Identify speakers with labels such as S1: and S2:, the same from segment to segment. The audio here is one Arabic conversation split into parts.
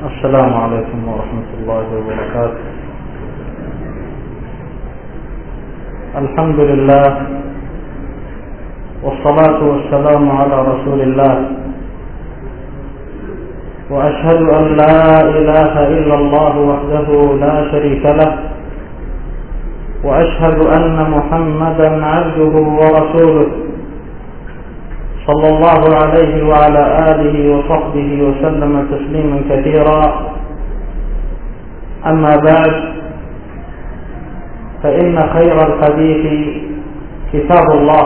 S1: السلام عليكم ورحمة الله وبركاته. الحمد لله والصلاة والسلام على رسول الله. وأشهد أن لا إله إلا الله وحده لا شريك له. وأشهد أن محمدا عبده ورسوله. صلى الله عليه وعلى آله وصحبه وسلم تسليما كثيرا. أما بعد فإن خير الحديث كتاب الله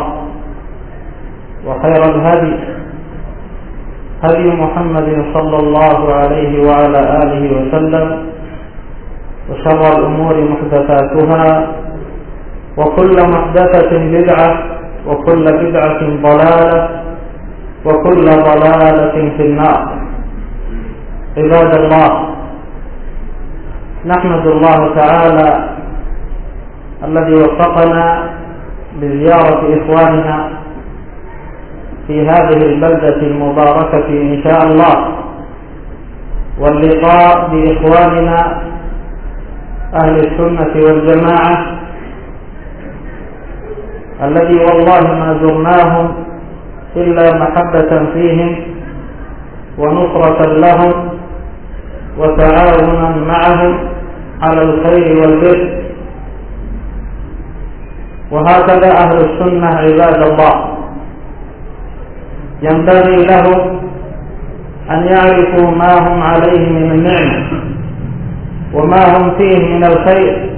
S1: وخير الهدي هدي محمد صلى الله عليه وعلى آله وسلم وشر الأمور محدثاتها وكل محدثة بدعة وكل بدعة ضلالة وكل ضلالة في النار. عباد الله نحمد الله تعالى الذي وفقنا بزيارة إخواننا في هذه البلدة المباركة إن شاء الله واللقاء بإخواننا أهل السنة والجماعة الذي والله ما زرناهم إلا محبة فيهم ونصرة لهم وتعاونا معهم على الخير والبر. وهكذا أهل السنة عباد الله. ينبغي لهم أن يعرفوا ما هم عليه من النعمة وما هم فيه من الخير.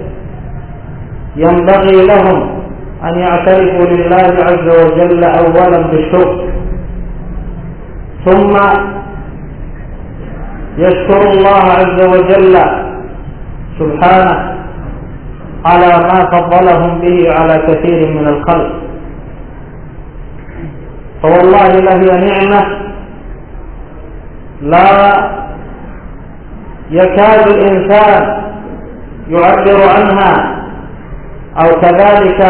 S1: ينبغي لهم أن يعترفوا لله عز وجل أولا بالشكر ثم يشكر الله عز وجل سبحانه على ما فضلهم به على كثير من الخلق. فوالله لهي نعمة لا يكاد الإنسان يعبر عنها أو كذلك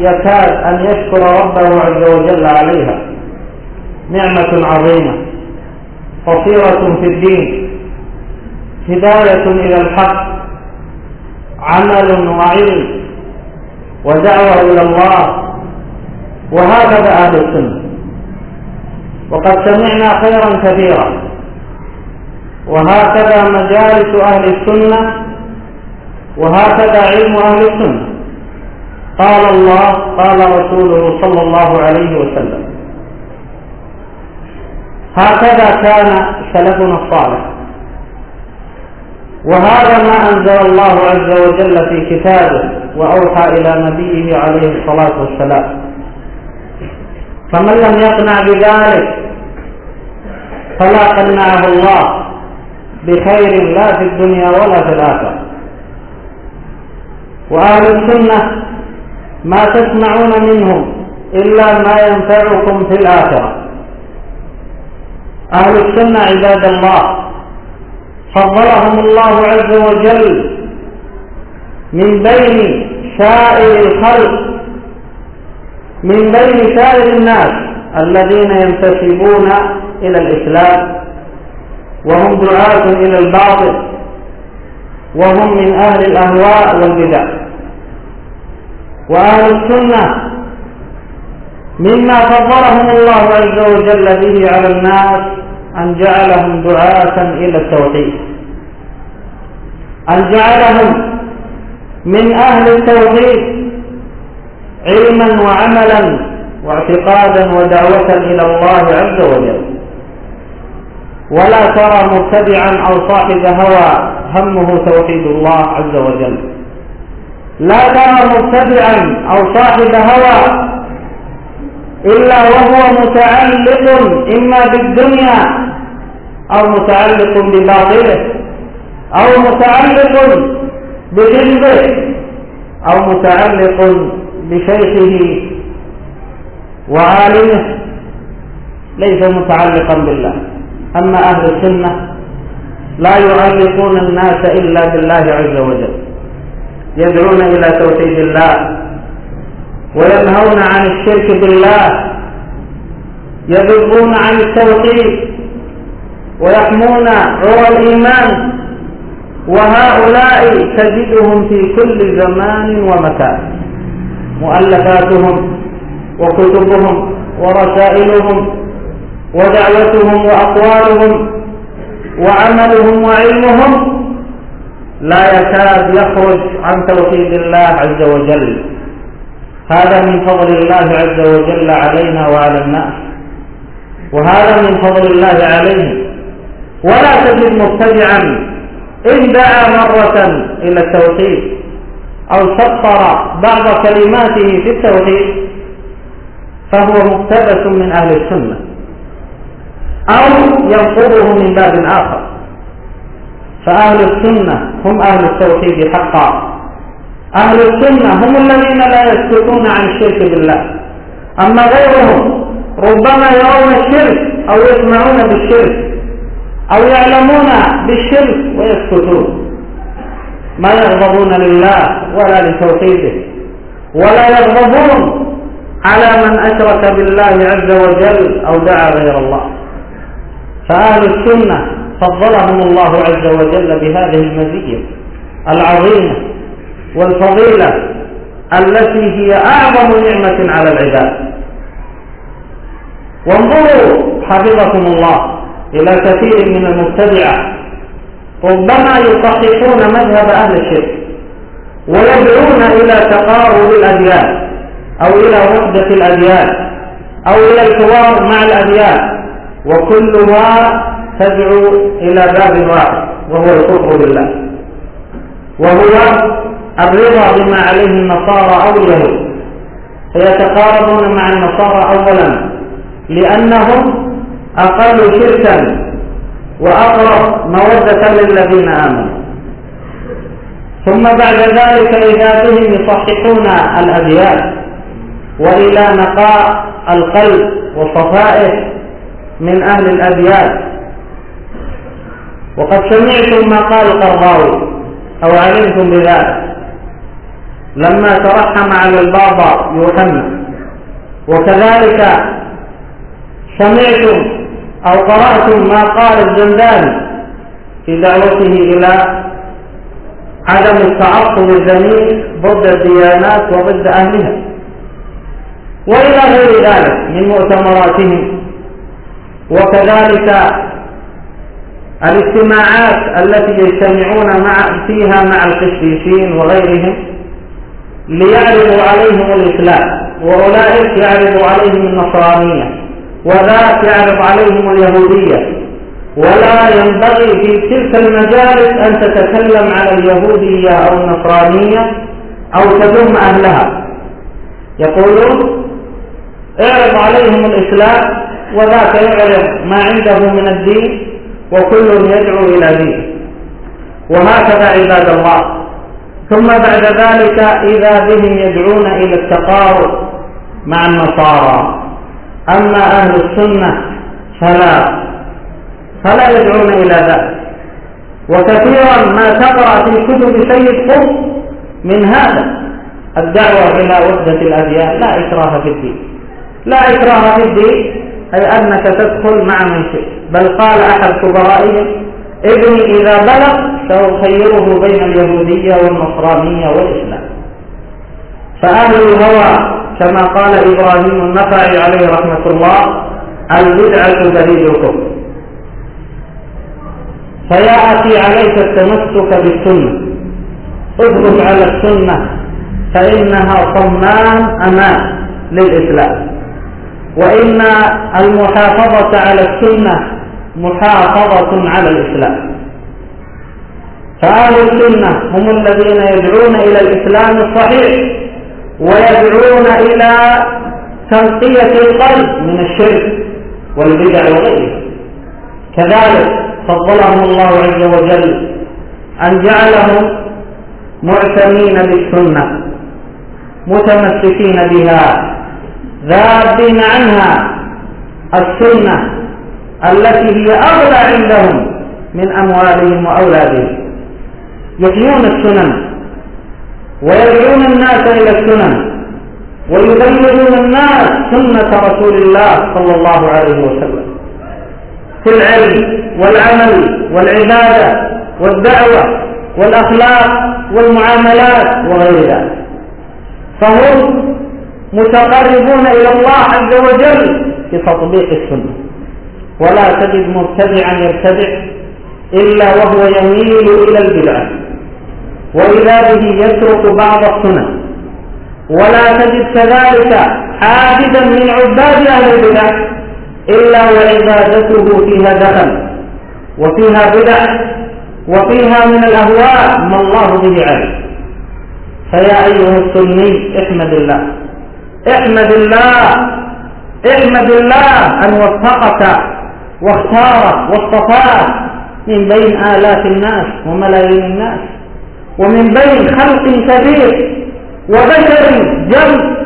S1: يكاد أن يشكر ربه عز وجل عليها. نعمة عظيمة. بصيرة في الدين. هداية إلى الحق. عمل وعلم. ودعوة إلى الله. وهكذا أهل السنة. وقد سمعنا خيرا كثيرا. وهكذا مجالس أهل السنة. وهكذا علم أهل السنة. قال الله قال رسوله صلى الله عليه وسلم. هكذا كان سلفنا الصالح. وهذا ما أنزل الله عز وجل في كتابه وأوحى إلى نبيه عليه الصلاة والسلام. فمن لم يقنع بذلك فلا قنعه الله بخير لا في الدنيا ولا في الآخرة. وأهل السنة ما تسمعون منهم إلا ما ينفعكم في الآخرة. أهل السنة عباد الله فضلهم الله عز وجل من بين سائر الخلق من بين سائر الناس الذين ينتسبون إلى الإسلام وهم دعاة إلى الباطل وهم من أهل الأهواء والبدع. وأهل السنة مما فضلهم الله عز وجل به على الناس أن جعلهم دعاة إلى التوحيد. أن جعلهم من أهل التوحيد علما وعملا واعتقادا ودعوة إلى الله عز وجل. ولا ترى مبتدعا أو صاحب هوى همه توحيد الله عز وجل. لا ترى مبتدعا أو صاحب هوى إلا وهو متعلق إما بالدنيا أو متعلق بباطله أو متعلق بحزبه أو متعلق بشيخه وعالمه ليس متعلقا بالله. أما أهل السنة لا يعلقون الناس إلا بالله عز وجل. يدعون إلى توحيد الله وينهون عن الشرك بالله يذبون عن التوحيد ويحمون عرى الإيمان وهؤلاء تجدهم في كل زمان ومكان مؤلفاتهم وكتبهم ورسائلهم ودعوتهم وأقوالهم وعملهم وعلمهم لا يكاد يخرج عن توحيد الله عز وجل. هذا من فضل الله عز وجل علينا وعلى الناس. وهذا من فضل الله عليه. ولا تجد مبتدعا إن دعا مرة إلى التوحيد أو سطر بعض كلماته في التوحيد فهو مقتبس من أهل السنة أو ينقضه من باب آخر. فأهل السنة هم أهل التوحيد حقا. أهل السنة هم الذين لا يسكتون عن الشرك بالله. أما غيرهم ربما يرون الشرك أو يسمعون بالشرك أو يعلمون بالشرك ويسكتون. ما يغضبون لله ولا لتوحيده ولا يغضبون على من أشرك بالله عز وجل أو دعا غير الله. فأهل السنة فضلهم الله عز وجل بهذه المزية العظيمة والفضيلة التي هي أعظم نعمة على العباد. وانظروا حفظكم الله إلى كثير من المبتدعة. ربما يصححون مذهب أهل الشرك ويدعون إلى تقارب الأديان أو إلى وحدة الأديان أو إلى الحوار مع الأديان. وكلها تدعو إلى باب واحد وهو الكفر بالله. وهو الرضا بما عليه النصارى أو اليهود. فيتقاربون مع النصارى أولا لأنهم أقل شركا وأقرب مودة للذين آمنوا. ثم بعد ذلك إذا بهم يصححون الأديان وإلى نقاء القلب وصفائه من أهل الأديان وقد سمعتم ما قال القرضاوي أو علمتم بذلك. لما ترحم على البابا يوحنا وكذلك سمعتم أو قرأتم ما قال الزنداني في دعوته إلى عدم التعصب الذميم ضد الديانات وضد أهلها. وإلى غير ذلك من مؤتمراتهم وكذلك الاجتماعات التي يجتمعون مع فيها مع القسيسين وغيرهم ليعرضوا عليهم الإسلام وأولئك يعرضوا عليهم النصرانية وذاك يعرض عليهم اليهودية. ولا ينبغي في تلك المجالس أن تتكلم على اليهودية أو النصرانية أو تذم أهلها. يقولون اعرض عليهم الإسلام وذاك يعرض ما عنده من الدين وكل يدعو إلى دينه وهكذا عباد الله. ثم بعد ذلك إذا بهم يدعون إلى التقارب مع النصارى. أما أهل السنة فلا. فلا يدعون إلى ذلك. وكثيرا ما تقرأ في كتب سيد قطب من هذا. الدعوة إلى وحدة الأديان. لا إكراه في الدين. لا إكراه في الدين. أي أنك تدخل مع من شئت. بل قال أحد كبرائهم ابني إذا بلغ سأخيره بين اليهودية والنصرانية والإسلام. فأهل الهوى كما قال إبراهيم النخعي عليه رحمة الله البدعة دليل الكفر فيا أخي عليك التمسك بالسنة. اثبت على السنة فإنها صمان أمان للإسلام. وإن المحافظة على السنة محافظة على الإسلام. فأهل السنة هم الذين يدعون إلى الإسلام الصحيح ويدعون إلى تنقية القلب من الشرك والبدع وغيره. كذلك فضلهم الله عز وجل أن جعلهم معتنين بالسنة متمسكين بها ذابين عنها السنة التي هي أغلى عندهم من أموالهم وأولادهم. يحيون السنن ويدعون الناس إلى السنن ويبلغون الناس سنة رسول الله صلى الله عليه وسلم. في العلم والعمل والعبادة والدعوة والأخلاق والمعاملات وغير ذلك فهم متقربون إلى الله عز وجل في تطبيق السنة. ولا تجد مبتدعا يبتدع إلا وهو يميل إلى البدعة وإذا به يترك بعض السنن ولا تجد كذلك عابدا من عباد أهل البدع إلا وعبادته فيها دخل. وفيها بدع. وفيها من الأهواء ما الله به علم فيا أيها السني احمد الله. احمد الله. احمد الله أن وفقك واختارك واصطفاك من بين آلاف الناس وملايين الناس ومن بين خلق كثير وبشر جم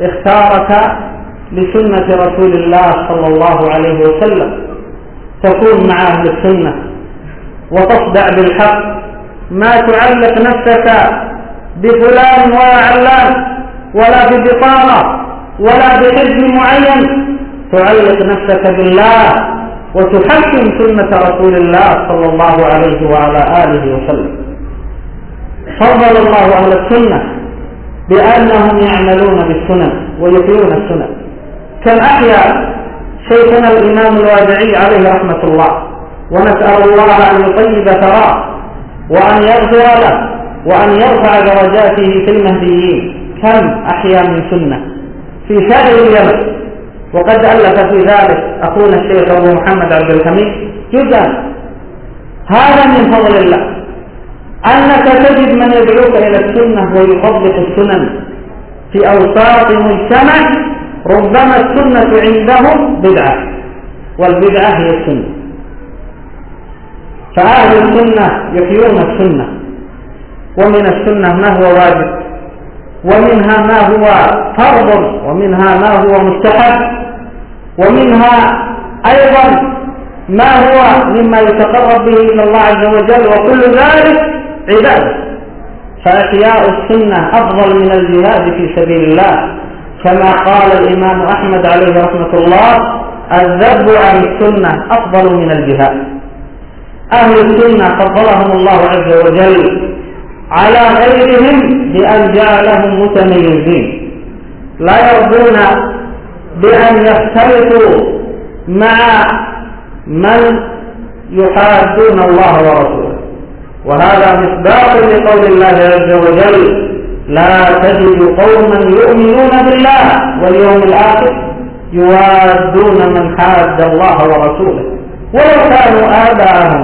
S1: اختارك لسنة رسول الله صلى الله عليه وسلم. تكون مع أهل السنة وتصدع بالحق. ما تعلق نفسك بفلان ولا علان ولا ببطانة ولا بحزب معين. تعلق نفسك بالله وتحكم سنة رسول الله صلى الله عليه وعلى آله وسلم. فضل الله أهل السنة بأنهم يعملون بالسنن ويحيون السنن. كم أحيا شيخنا الإمام الوادعي عليه رحمة الله ونسأل الله أن يطيب ثراه وأن يغفر له وأن يرفع درجاته في المهديين. كم أحيا من سنة؟ في سائر اليمن وقد ألف في ذلك أخونا الشيخ أبو محمد عبد الحميد جزءا هذا من فضل الله. أنك تجد من يدعوك إلى السنة ويطبق السنن في أوساط مجتمع ربما السنة عندهم بدعة والبدعة هي السنة. فأهل السنة يحيون السنة ومن السنة ما هو واجب؟ ومنها ما هو فرض ومنها ما هو مستحب ومنها أيضا ما هو مما يتقرب به إلى الله عز وجل وكل ذلك عبادة. فإحياء السنة أفضل من الجهاد في سبيل الله. كما قال الإمام أحمد عليه رحمة الله الذب عن السنة أفضل من الجهاد. أهل السنة فضلهم الله عز وجل على غيرهم بأن جعلهم متميزين. لا يرضون بأن يختلطوا مع من يحادون الله ورسوله. وهذا مصداق لقول الله عز وجل لا تجد قوما يؤمنون بالله واليوم الآخر يوادون من حاد الله ورسوله. ولو كانوا آباءهم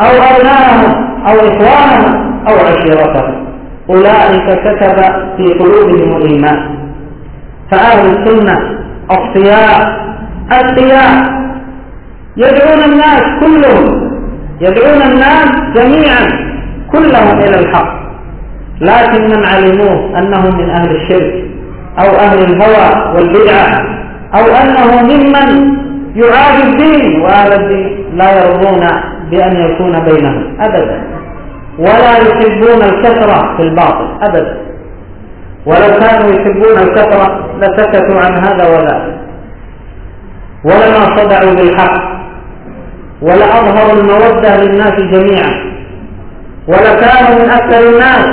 S1: أو أبناءهم أو إخوانهم أو عشيرتهم أولئك كتب في قلوبهم الإيمان. فأهل السنة الصياء الصياء يدعون الناس كلهم. يدعون الناس جميعا كلهم إلى الحق. لكن من علموه أنهم من أهل الشرك أو أهل الهوى والبدعة أو أنه ممن يعاد الدين وأهل الدين لا يرضون بأن يكون بينهم أبدا. ولا يحبون الكثرة في الباطل أبدا. ولو كانوا يحبون الكثرة لسكتوا عن هذا وذاك. ولما صدعوا بالحق ولأظهروا المودة للناس جميعا. ولكانوا من أكثر الناس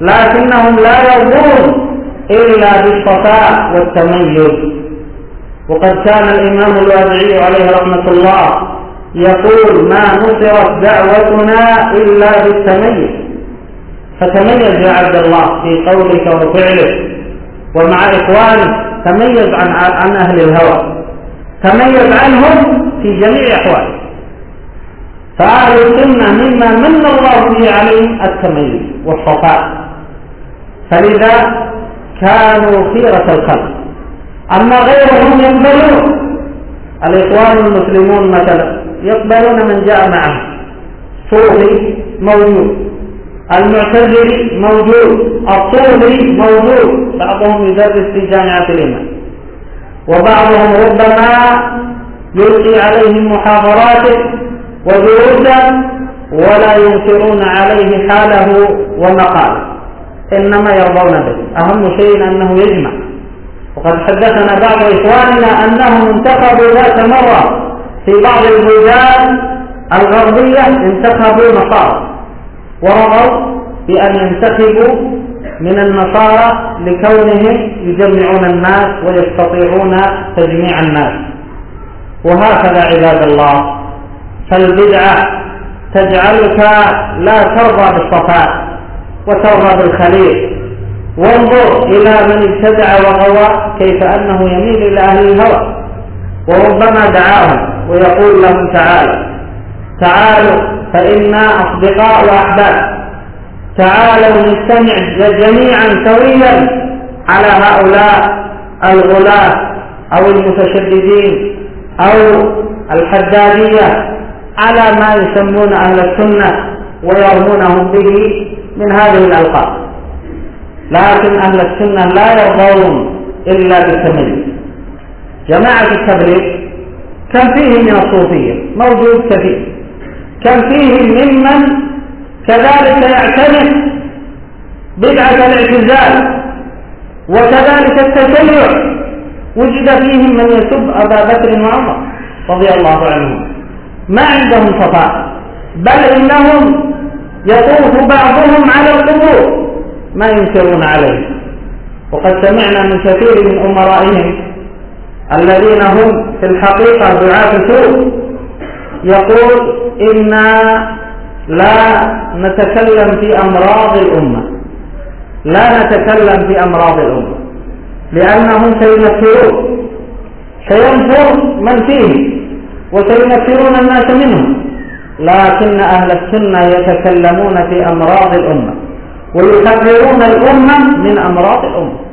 S1: لكنهم لا يرضون إلا بالصفاء والتميز. وقد كان الإمام الوادعي عليه رحمة الله يقول ما نصرت دعوتنا إلا بالتميز. فتميز يا عبد الله في قولك وفعلك. ومع إخوانك تميز عن, عن أهل الهوى. تميز عنهم في جميع أحوالك. فأهل السنة مما من الله به عليهم التميز والصفاء. فلذا كانوا خيرة الخلق. أما غيرهم يقبلون الإخوان المسلمون مثلا. يقبلون من جاء معه. صوفي موجود. المعتزلي موجود. الصوفي موجود. بعضهم يدرس في جامعة الإيمان وبعضهم ربما يلقي عليهم محاضراته ودروسا ولا ينكرون عليه حاله ومقاله. إنما يرضون به. أهم شيء أنه يجمع. وقد حدثنا بعض إخواننا أنهم انتخبوا ذات مرة في بعض البلدان الغربية انتخبوا نصارى ورغوا بأن ينتخبوا من النصارى لكونهم يجمعون الناس ويستطيعون تجميع الناس. وهكذا عباد الله فالبدعة تجعلك لا ترضى بالصفاء وترضى بالخليل. وانظر إلى من ابتدع وغوى كيف أنه يميل إلى أهل الهوى وربما دعاهم ويقول لهم تعالوا. تعالوا فإنا أصدقاء وأحباب. تعالوا نجتمع جميعا سويا على هؤلاء الغلاة أو المتشددين أو الحدادية على ما يسمون أهل السنة ويرمونهم به من هذه الألقاب. لكن أهل السنة لا يرضون إلا بالتمييز جماعة التبليغ كم فيه من الصوفية موجود كثير. كم فيه ممن كذلك يعتنق بدعة الاعتزال وكذلك التشيع. وجد فيهم من يسب أبا بكر وعمر رضي الله عنهم. ما عندهم صفاء بل إنهم يطوف بعضهم على القبور. ما ينكرون عليه. وقد سمعنا من كثير من أمرائهم الذين هم في الحقيقة دعاة سوء يقول إنا لا نتكلم في أمراض الأمة. لا نتكلم في أمراض الأمة. لأنهم سينفرون. سينفر من فيه وسينفرون الناس منهم. لكن أهل السنة يتكلمون في أمراض الأمة. ويحذرون الأمة من أمراض الأمة.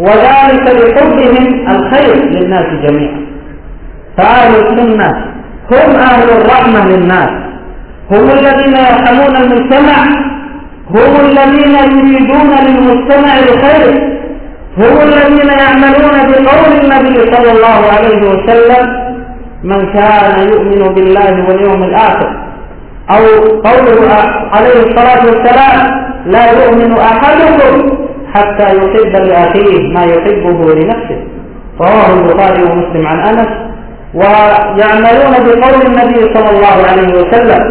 S1: وذلك لحبهم الخير للناس جميعا. فأهل السنة هم أهل الرحمة للناس. هم الذين يرحمون المجتمع. هم الذين يريدون للمجتمع الخير. هم الذين يعملون بقول النبي صلى الله عليه وسلم من كان يؤمن بالله واليوم الآخر أو قوله عليه الصلاة والسلام لا يؤمن أحدكم حتى يحب لأخيه ما يحبه لنفسه. رواه البخاري ومسلم عن أنس. ويعملون بقول النبي صلى الله عليه وسلم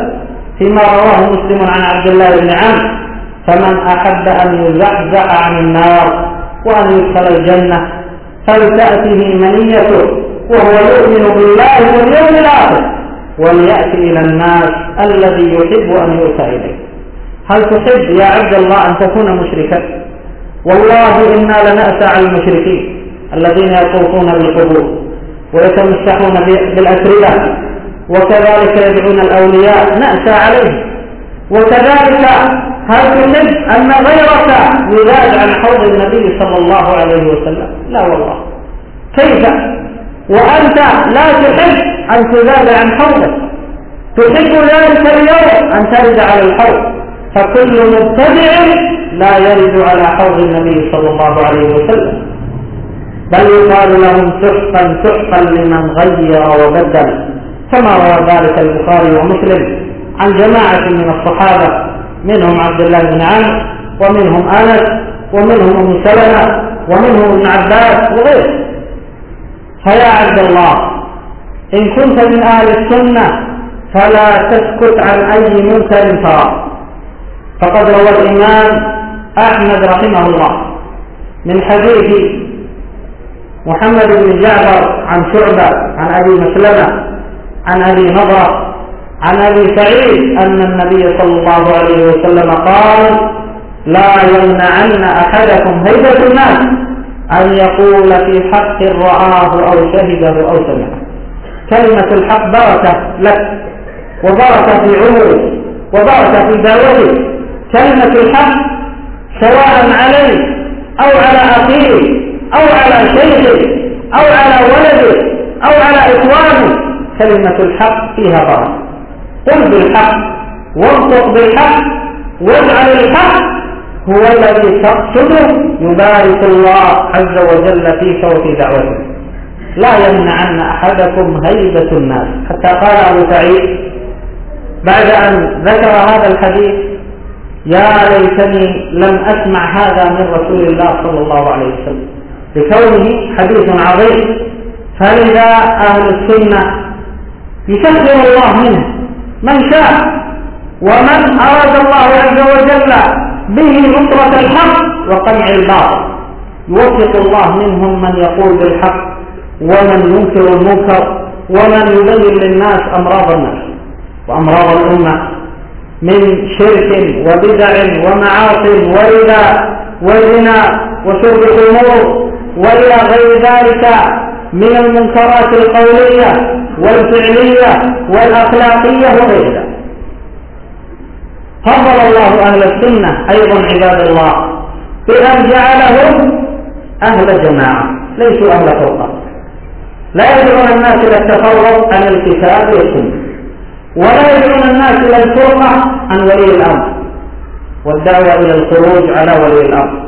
S1: فيما رواه مسلم عن عبد الله بن عمرو فمن أحب أن يزحزح عن النار وأن يدخل الجنة فلتأته منيته وهو يؤمن بالله واليوم الآخر. وليأتي إلى الناس الذي يحب أن يؤتى إليه. هل تحب يا عبد الله أن تكون مشركا؟ والله إنا لنأسى على المشركين الذين يطوفون بالقبور ويتمسحون بالأسرلة وكذلك يدعون الأولياء نأسى عليه وكذلك هل تحب أن غيرك يزاد عن حوض النبي صلى الله عليه وسلم؟ لا والله. كيف؟ وأنت لا تحب أن تزاد عن حوضك. تحب ذلك اليوم أن ترد على الحوض. فكل مبتدع لا يرد على حوض النبي صلى الله عليه وسلم. بل يقال لهم سحقا سحقا لمن غير وبدل. كما روى ذلك البخاري ومسلم عن جماعة من الصحابة منهم عبد الله بن عمرو ومنهم أنس ومنهم أم سلمة ومنهم ابن عباس وغيره فيا عبد الله إن كنت من أهل السنة فلا تسكت عن أي منكر ترى. فقد روى الإمام أحمد رحمه الله من حديث محمد بن جعفر عن شعبة عن أبي مسلمة عن أبي نضرة عن أبي سعيد أن النبي صلى الله عليه وسلم قال لا يمنعن أحدكم هيبة الناس أن يقول في حق رآه أو شهده أو سمعه. كلمة الحق بركة لك وبركة في عمرك وبركة في دعوتك كلمة الحق سواء عليك أو على أخيك أو على شيخك أو على ولدك أو على إخوانك كلمة الحق فيها بركة قل بالحق وانطق بالحق واجعل الحق هو الذي تقصده يبارك الله عز وجل فيك وفي دعوتك لا يمنعن أحدكم هيبة الناس. حتى قال أبو سعيد بعد أن ذكر هذا الحديث يا ليتني لم أسمع هذا من رسول الله صلى الله عليه وسلم. لكونه حديث عظيم. فلذا أهل السنة يكفر الله منه. من شاء ومن أراد الله عز وجل به نصرة الحق وقمع الباطل. يوفق الله منهم من يقول بالحق ومن ينكر المنكر ومن يبين للناس أمراض الناس وأمراض الأمة. من شرك وبدع ومعاصي وربا وزنا وشرب الأمور وإلى غير ذلك من المنكرات القولية والفعلية والأخلاقية وغيرها. فضل الله أهل السنة أيضا عباد الله بأن جعلهم أهل جماعة ليسوا أهل فرقة. لا يدعون الناس إلى التفرق عن الكتاب والسنة. ولا يدعون الناس إلى الفرقة عن ولي الأمر والدعوة إلى الخروج على ولي الأمر.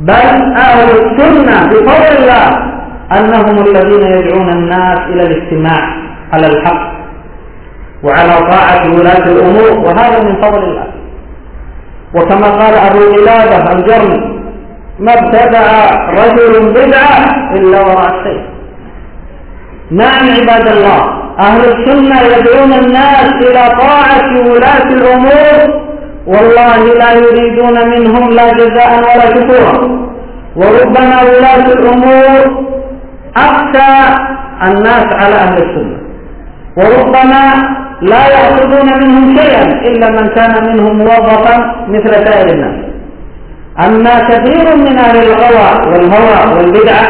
S1: بل أهل السنة بفضل الله أنهم الذين يدعون الناس إلى الاجتماع على الحق وعلى طاعة ولاة الأمور وهذا من فضل الله. وكما قال أبو قلابة الجرمي ما ابتدع رجل بدعة إلا وراء الشيء نعم عباد الله أهل السنة يدعون الناس إلى طاعة ولاة الأمور والله لا يريدون منهم لا جزاء ولا شكورا. وربما ولاة الأمور أخشى الناس على أهل السنة. وربما لا يأخذون منهم شيئا إلا من كان منهم موظفا مثل سائر الناس. أما كثير من أهل الغوى والهوى والبدعة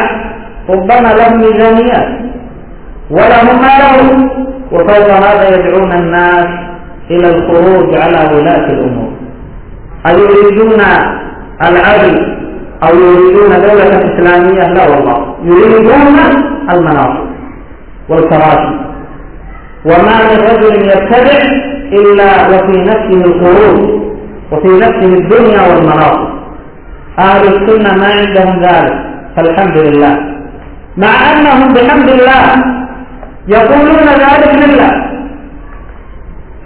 S1: ربما لهم ميزانيات. ولهم ما لهم. وفوق هذا يدعون الناس إلى الخروج على ولاة الأمور. أيريدون العدل أو يريدون دولة إسلامية؟ لا والله. يريدون المناصب والكراسي وما من رجل يتبع إلا وفي نفسه الخروج وفي نفسه الدنيا والمناصب. أهل السنة ما عندهم ذلك فالحمد لله. مع أنهم بحمد الله يقولون ذلك لله.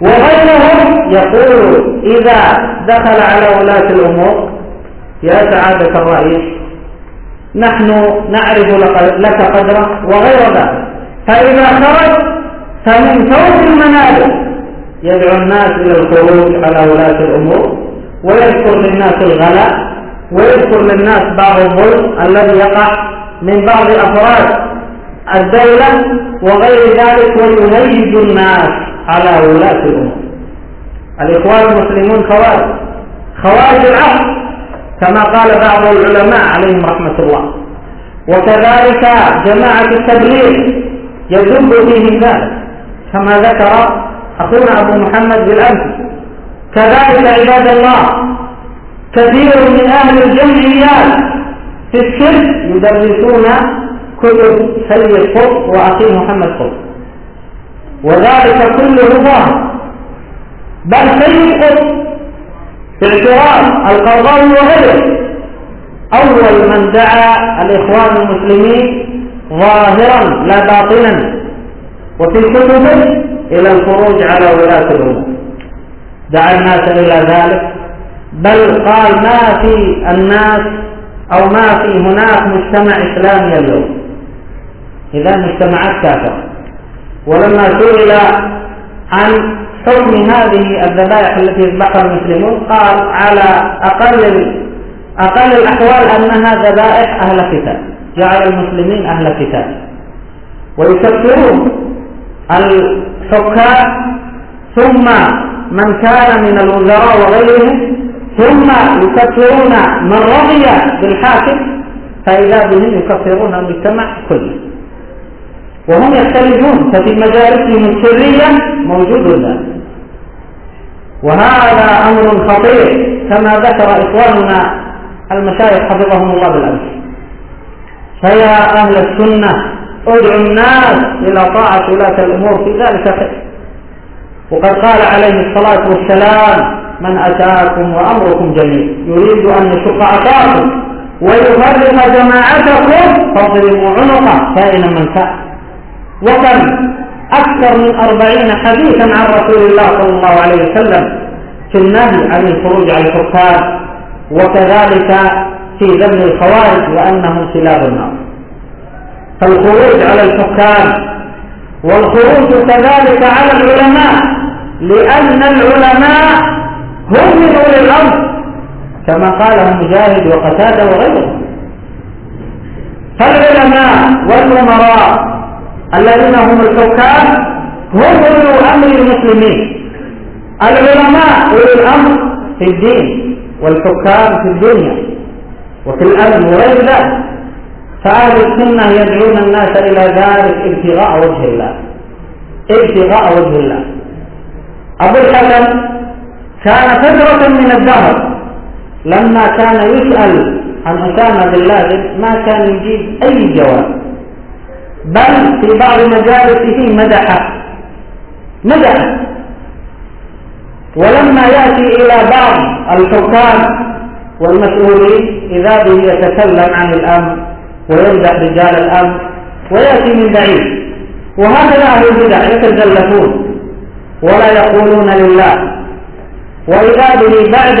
S1: وغيرهم يقول إذا دخل على ولاة الأمور يا سعادة الرئيس نحن نعرف لك قدره وغير ذلك. فإذا خرج فمن فوق المنابر يدعو الناس إلى الخروج على ولاة الأمور ويذكر للناس الغلاء ويذكر للناس بعض الظلم الذي يقع من بعض أفراد الدولة وغير ذلك ويهيج الناس على ولاة الأمور الإخوان المسلمون خوارج. خوارج العصر كما قال بعض العلماء عليهم رحمة الله. وكذلك جماعة التبليغ يدب فيهم ذلك. كما ذكر أخونا أبو محمد بالأمس. كذلك عباد الله كثير من أهل الجمعيات في الشرك يدرسون كتب سيد قطب وأخيه محمد قطب وذلك كله ظاهر بل سيد قطب في اعتراف القرضاوي وغيره. أول من دعا الإخوان المسلمين ظاهرا لا باطنا وفي كتبه إلى الخروج على ولاة الأمور دعا الناس إلى ذلك. بل قال ما في الناس أو ما في هناك مجتمع إسلامي اليوم. إذا مجتمعات كافرة ولما سئل عن حكم هذه الذبائح التي يذبحها المسلمون قال على أقل أقل الأحوال أنها ذبائح أهل كتاب جعل المسلمين أهل كتاب ويكفرون الحكام ثم من كان من الوزراء وغيرهم ثم يكفرون من رضي بالحاكم فإذا بهم يكفرون المجتمع كله. وهم يختلفون ففي مجالسهم السرية موجود ذلك وهذا أمر خطير كما ذكر إخواننا المشايخ حفظهم الله بالأمس فيا أهل السنة ادعوا الناس إلى طاعة ولاة الأمور في ذلك خير. وقد قال عليه الصلاة والسلام من أتاكم وأمركم جميل يريد أن يشق عصاكم ويفرق جماعتكم فاضربوا عنقه كائنا من كان وكم؟ أكثر من أربعين حديثا عن رسول الله صلى الله عليه وسلم في النهي عن الخروج على الحكام وكذلك في ذم الخوارج وأنهم كلاب النار. فالخروج على الحكام والخروج كذلك على العلماء لأن العلماء هم من أولي الأمر كما قاله مجاهد وقتادة وغيرهم. فالعلماء والأمراء الذين هم الحكام هم أولو أمر المسلمين. العلماء أولو الأمر في الدين والحكام في الدنيا وفي الأمن وغير ذلك. فأهل السنة يدعون الناس إلى ذلك ابتغاء وجه الله. ابتغاء وجه الله. أبو الحسن كان فترة من الدهر. لما كان يسأل عن أسامة بن لادن ما كان يجيب أي جواب؟ بل في بعض مجالسه مدحه مدحه ولما يأتي إلى بعض الحكام والمسؤولين إذا به يتكلم عن الأمر ويمدح رجال الأمر ويأتي من بعيد. وهكذا أهل البدع يتزلفون ولا يقولون لله. وإذا به بعد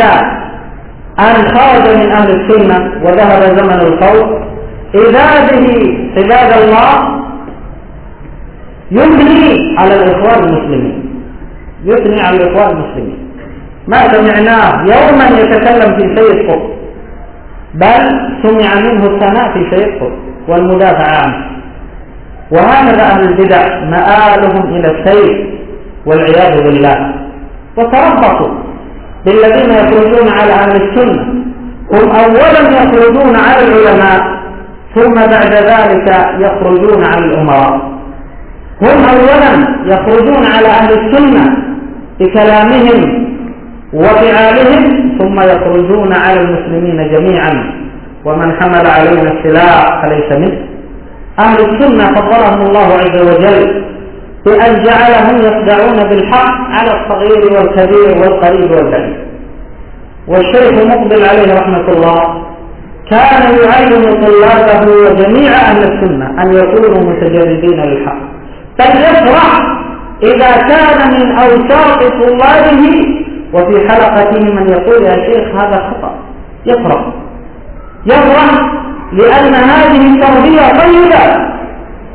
S1: أن خرج من أهل السنة وذهب زمن الخوف إذا به عباد الله يثني على الإخوان المسلمين. يثني على الإخوان المسلمين. ما سمعناه يوما يتكلم في سيد قطب بل سمع منه الثناء في سيد قطب والمدافع عنه. وهكذا أهل البدع مآلهم إلى السير والعياذ بالله. وتربصوا بالذين يخرجون على أهل السنة. هم أولا يخرجون على العلماء. ثم بعد ذلك يخرجون على الأمراء. هم أولا يخرجون على أهل السنة بكلامهم وفعالهم ثم يخرجون على المسلمين جميعا. ومن حمل علينا السلاح فليس منه. أهل السنة فضلهم الله عز وجل بأن جعلهم يخدعون بالحق على الصغير والكبير والقريب والبعيد. والشيخ مقبل عليه رحمة الله كان يعلم طلابه وجميع أهل السنة أن يكونوا متجردين للحق. بل يفرح إذا كان من أوساط طلابه وفي حلقته من يقول يا شيخ هذا خطأ. يفرح. يفرح لأن هذه التربية طيبة.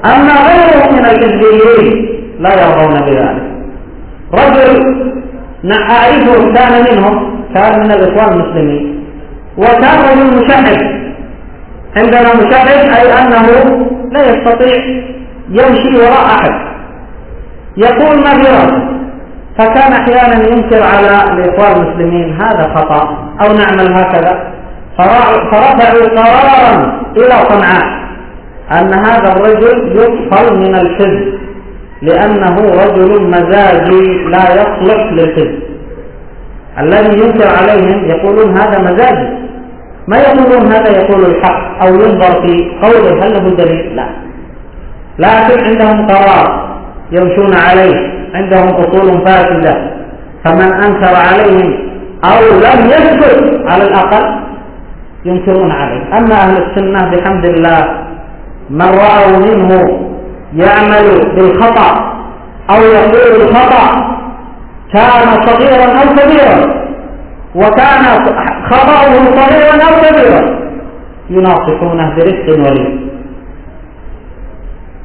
S1: أما غيره من الحزبيين لا يرضون بذلك. رجل أعرفه كان منهم كان من الإخوان المسلمين. وكان رجل عندنا مشهد أي أنه لا يستطيع يمشي وراء أحد. يقول ما في فكان أحيانا ينكر على الإخوان المسلمين هذا خطأ أو نعمل هكذا. فرفعوا قرارا إلى صنعاء أن هذا الرجل يفصل من الحزب لأنه رجل مزاجي لا يصلح للحزب الذي ينكر عليهم يقولون هذا مزاجي. ما يقولون هذا يقول الحق أو ينظر في قوله هل له دليل؟ لا. لكن عندهم قرار يمشون عليه عندهم أصول فاسدة. فمن أنكر عليهم أو لم يثبت على الأقل ينكرون عليه. أما أهل السنة بحمد الله من رأوا منه يعمل بالخطأ أو يقول الخطأ كان صغيرا أو كبيرا وكان خطأه صغيرا أو كبيرا. يناصحونه برفق ولين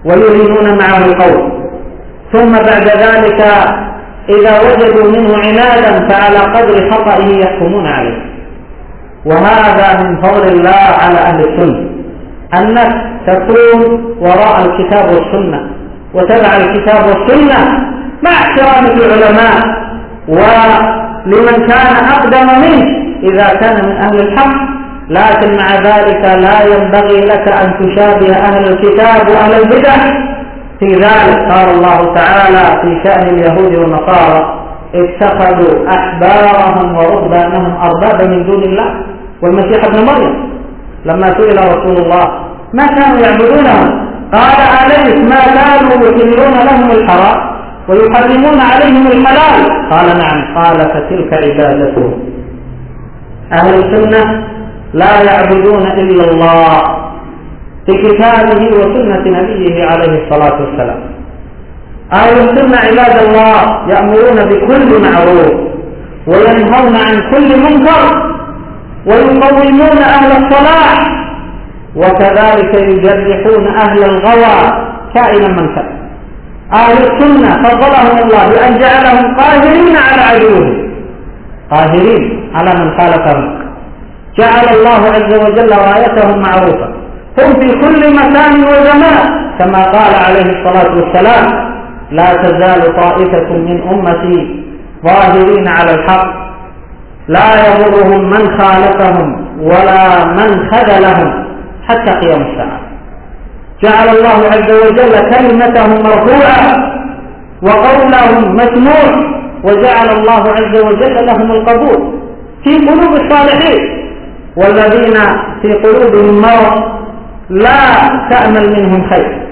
S1: ويريدون معه القول. ثم بعد ذلك إذا وجدوا منه عنادا فعلى قدر خطئه يحكمون عليه. وهذا من فضل الله على أهل السنة. أنك تكون وراء الكتاب والسنة. وتبع الكتاب والسنة مع احترامك العلماء ولمن كان أقدم منه إذا كان من أهل الحق. لكن مع ذلك لا ينبغي لك أن تشابه أهل الكتاب وأهل البدع. في ذلك قال الله تعالى في شأن اليهود والنصارى اتخذوا أحبارهم ورهبانهم أربابا من دون الله. والمسيح ابن مريم. لما سئل رسول الله ما كانوا يعبدونهم؟ قال أليس ما كانوا يحلون لهم الحرام. ويحرمون عليهم الحلال. قال نعم. قال فتلك عبادتهم. أهل السنة لا يعبدون إلا الله في كتابه وسنة نبيه عليه الصلاة والسلام. أهل السنة عباد الله يأمرون بكل معروف وينهون عن كل منكر ويقومون أهل الصلاح وكذلك يجرحون أهل الغوى. كائنا من كان. أهل السنة فضلهم الله بأن جعلهم قاهرين على عدوهم. قاهرين على من خالفهم جعل الله عز وجل رايتهم معروفة هم في كل مكان وزمان. كما قال عليه الصلاة والسلام لا تزال طائفة من أمتي ظاهرين على الحق. لا يضرهم من خالفهم ولا من خذلهم حتى قيام الساعة. جعل الله عز وجل كلمتهم مرفوعة وقولهم مسموع وجعل الله عز وجل لهم القبول في قلوب الصالحين والذين في قلوبهم مرض لا تأمل منهم خير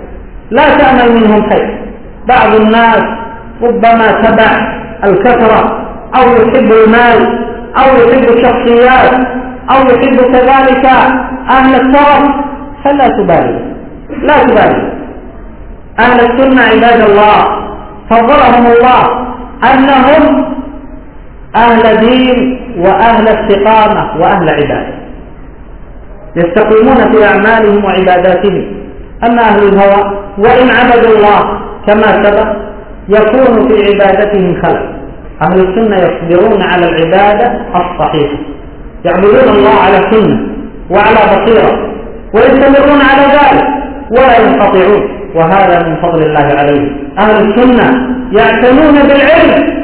S1: لا تأمل منهم خير. بعض الناس ربما تبع الكثرة أو يحب المال أو يحب الشخصيات أو يحب كذلك أهل الترف فلا تبالي. لا تبالي. أهل السنة عباد الله فضلهم الله أنهم أهل دين وأهل استقامة وأهل عبادة. يستقيمون في أعمالهم وعباداتهم. أما أهل الهوى وإن عبدوا الله كما سبق يكون في عبادتهم خلل. أهل السنة يصبرون على العبادة الصحيحة. يعبدون الله على سنة وعلى بصيرة ويستمرون على ذلك. ولا ينقطعون وهذا من فضل الله عليهم. أهل السنة يعتنون بالعلم.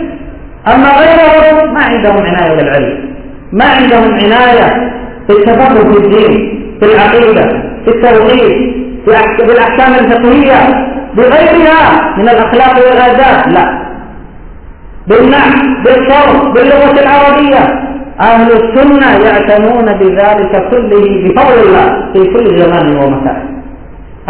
S1: أما غيرهم ما عندهم عناية بالعلم ما عندهم عناية بالتفقه في الدين في العقيدة في التوحيد في الأحكام الفقهية. بغيرها من الأخلاق والآداب. لا. بالنحو بالصرف باللغة العربية. أهل السنة يعتنون بذلك كله بفضل الله في كل زمان ومكان.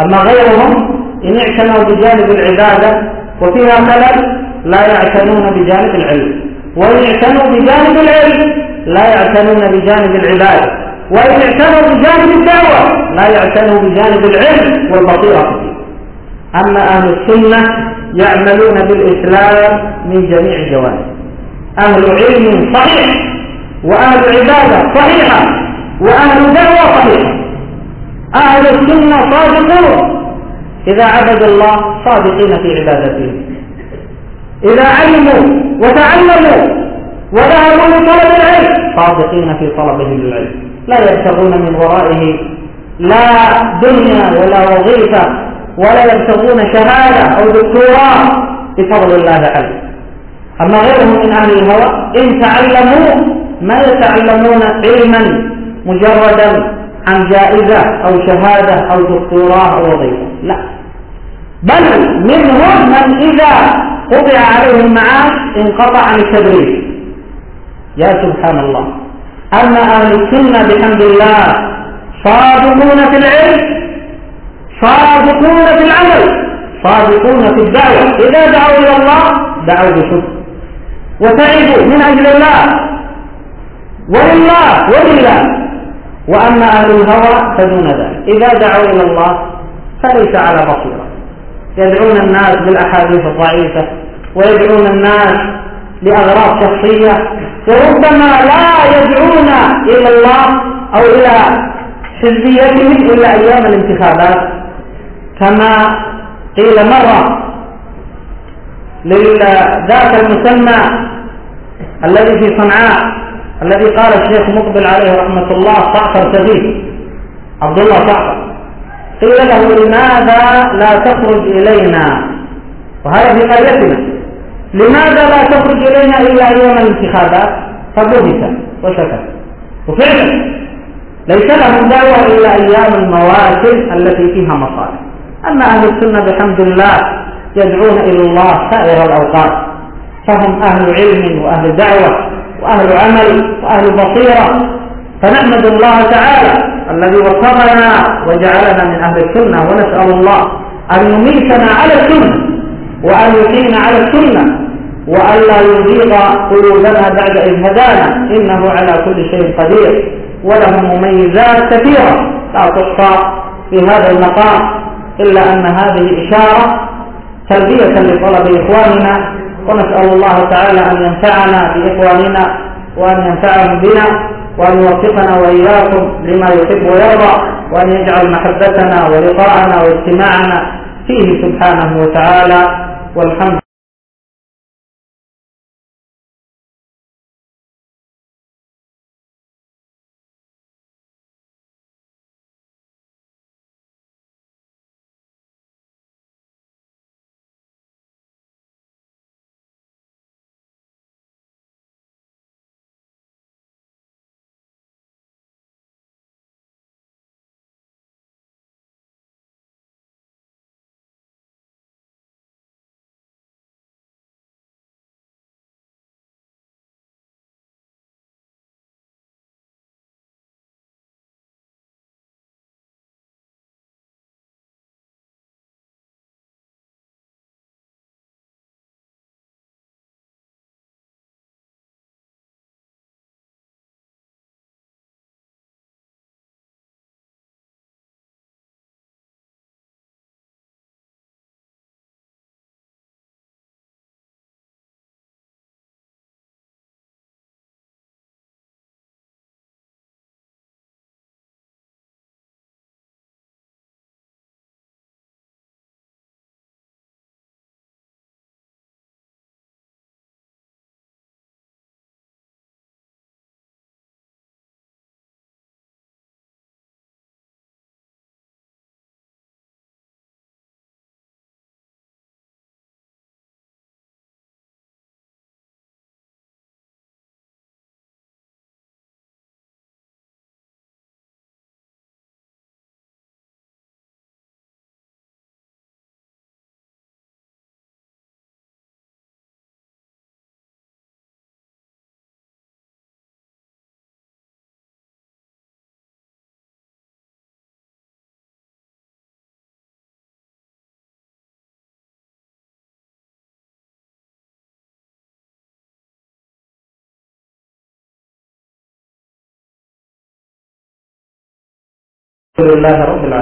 S1: أما غيرهم إن اعتنوا بجانب العبادة وفيها خلل لا يعتنون بجانب العلم. وإن اعتنوا بجانب العلم لا يعتنون بجانب العبادة. وإن اعتنوا بجانب الدعوة لا يعتنوا بجانب العلم والبصيرة أما أهل السنة يعملون بالإسلام من جميع الجوانب. أهل علم صحيح وأهل عبادة صحيحة وأهل دعوة صحيحة. أهل السنة صادقون. إذا عبد الله صادقين في عبادتهم إذا علموا وتعلموا وذهبوا لطلب العلم صادقين في طلبهم للعلم لا يبتغون من ورائه لا دنيا ولا وظيفة ولا يبتغون شهادة أو دكتوراه بفضل الله عليه. أما غيرهم من أهل الهوى إن تعلموا ما يتعلمون علما مجردا عن جائزة أو شهادة أو دكتوراه أو وظيفة. لا. بل منهم من إذا قطع عليه المعاش انقطع عن التدريس يا سبحان الله أما أهل السنة بحمد الله صادقون في العلم صادقون في العمل صادقون في الدعوة. إذا دعوا إلى الله دعوا بشكر. وتعبوا من أجل الله. ولله ولله. وأما أهل الهوى فدون ذلك. إذا دعوا إلى الله فليس على بصيرة. يدعون الناس بالأحاديث الضعيفة ويدعون الناس لأغراض شخصية وربما لا يدعون إلى الله أو إلى حزبيتهم إلا أيام الانتخابات. كما قيل مرة لذاك المسمى الذي في صنعاء الذي قال الشيخ مقبل عليه رحمة الله صعفر سبيل عبد الله صعفر قيل له لماذا لا تخرج إلينا؟ وهذا في قريتنا. لماذا لا تخرج إلينا إلا أيام الانتخابات؟ فبهت وشكت. وفعلا ليس لهم دعوة إلا أيام المواسم التي فيها مصالح. أما أهل السنة بحمد الله يدعون إلى الله سائر الأوقات. فهم أهل علم وأهل دعوة. وأهل عمل وأهل بصيرة. فنحمد الله تعالى الذي وفقنا وجعلنا من أهل السنة ونسأل الله أن يميتنا على السنة وأن يحيينا على السنة وألا يزيغ قلوبنا بعد إذ هدانا. إنه على كل شيء قدير. وله مميزات كثيرة لا تحصى في هذا المقام إلا أن هذه إشارة تلبية لطلب إخواننا ونسأل الله تعالى أن ينفعنا بإخواننا وأن ينفعهم بنا وأن يوفقنا وإياكم لما يحب ويرضى وأن يجعل محبتنا ولقاءنا واجتماعنا فيه سبحانه وتعالى والحمد لله رب العالمين